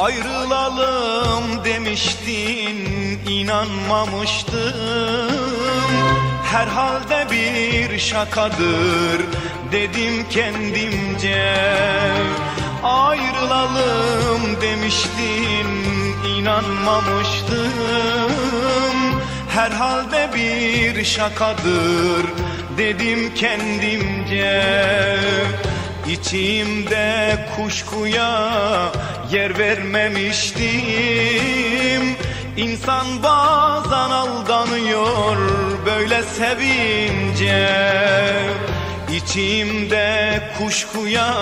Ayrılalım demiştin inanmamıştım Herhalde bir şakadır dedim kendimce. Ayrılalım demiştin inanmamıştım Herhalde bir şakadır dedim kendimce İçimde kuşkuya yer vermemiştim. İnsan bazen aldanıyor böyle sevince. İçimde kuşkuya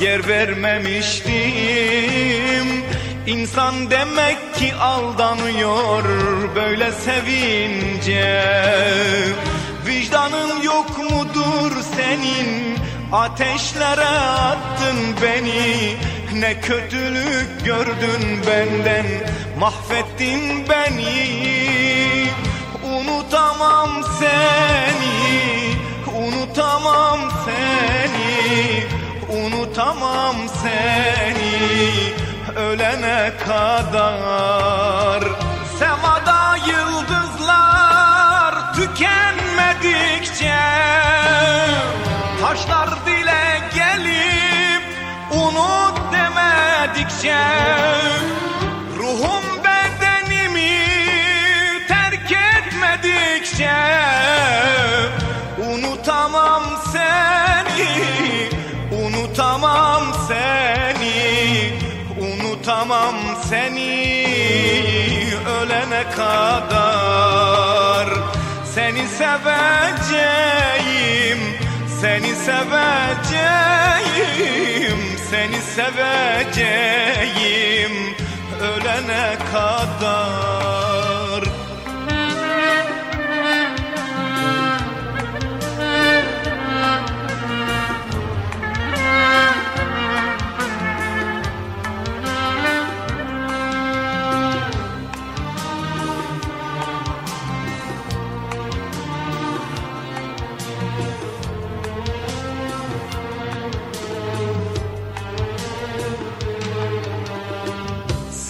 yer vermemiştim. İnsan demek ki aldanıyor böyle sevince Ateşlere attın beni. Ne kötülük gördün benden. Mahvettin beni. Unutamam seni. Unutamam seni. Unutamam seni. Ölene kadar. Semada yıldızlar tükenmedikçe demedikçe Ruhum bedenimi terk etmedikçe Unutamam seni, unutamam seni Unutamam seni. Ölene kadar Seni seveceğim seni seveceğim, seni seveceğim ölene kadar.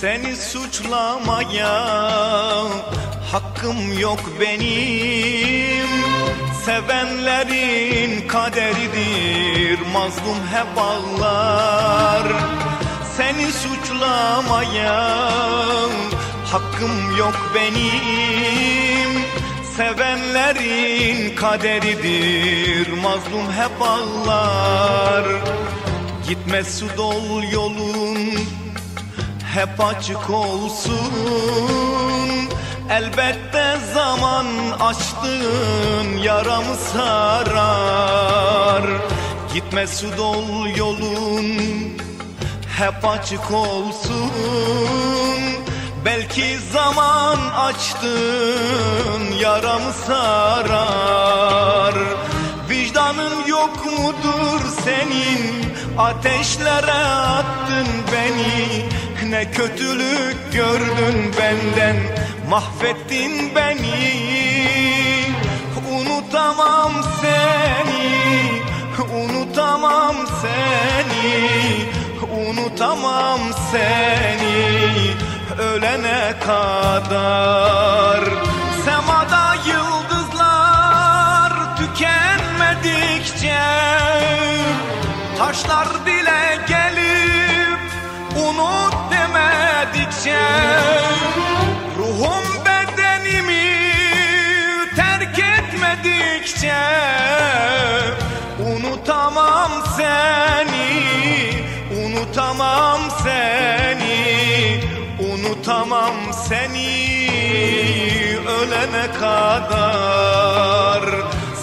Seni suçlamaya hakkım yok benim. Sevenlerin kaderidir mazlum hep ağlar Seni suçlamaya hakkım yok benim. Sevenlerin kaderidir mazlum hep ağlar Gitme su dol yolun hep açık olsun. Elbette zaman açtığın yaramı sarar. Gitme su dol yolun hep açık olsun. Belki zaman açtığın yaramı sarar. Vicdanın yok mudur senin? Ateşlere attın beni Ne kötülük gördün benden Mahvettin beni. Unutamam seni Unutamam seni Unutamam seni. Ölene kadar Semada yıldızlar tükenmedikçe Taşlar etmedikçe Unutamam seni, unutamam seni Unutamam seni. Ölene kadar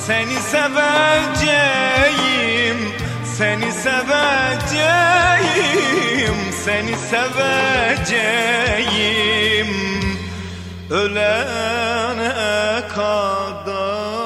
Seni seveceğim seni seveceğim, seni seveceğim. Ölene kadar